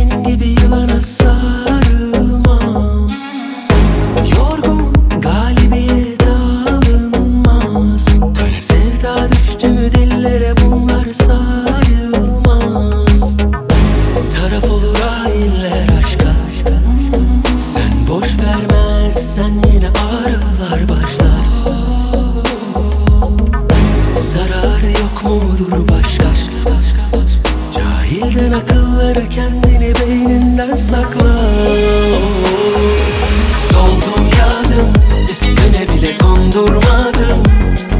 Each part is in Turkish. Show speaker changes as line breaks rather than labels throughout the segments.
Senin gibi yılana sar Sahiden akılları kendini beyninden sakla. Doldum yağdım üstüne bile kondurmadım.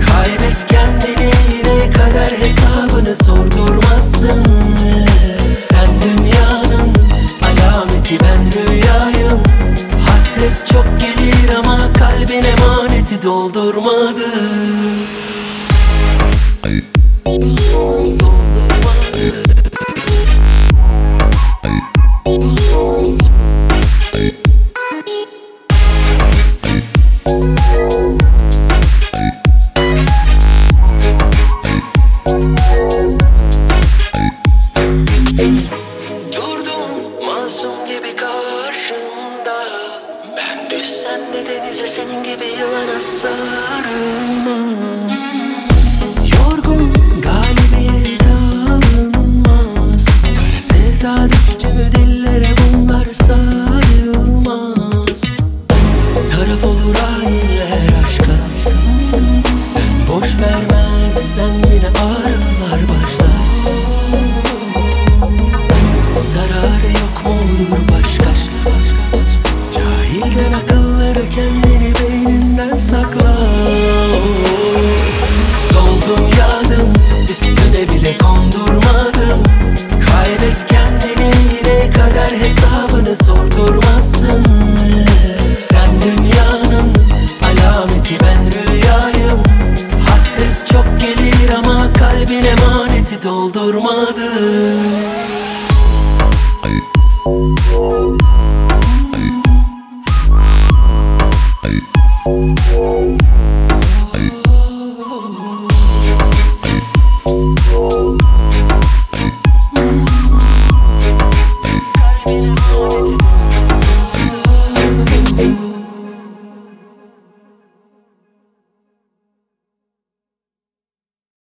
Kaybet kendini yine kader hesabını sordurmazsın. Sen dünyanın alameti ben rüyayım. Hasret çok gelir ama kalbin emaneti doldurmadı. Durdum masum senin gibi yılana sarılmam. Yorgun galibiyet alınmaz. Kara sevda Taraf olur hainler aşka. Sen boş vermezsen yine ağrılar başlar. Zararı yok mu olur başka? Cahilden akılları kendini beyninden sakla. Doldum yağdım üstüne bile kondurmadım. Kaybet kendini yine kader hesabını sordurmazsın doldurmadın Thank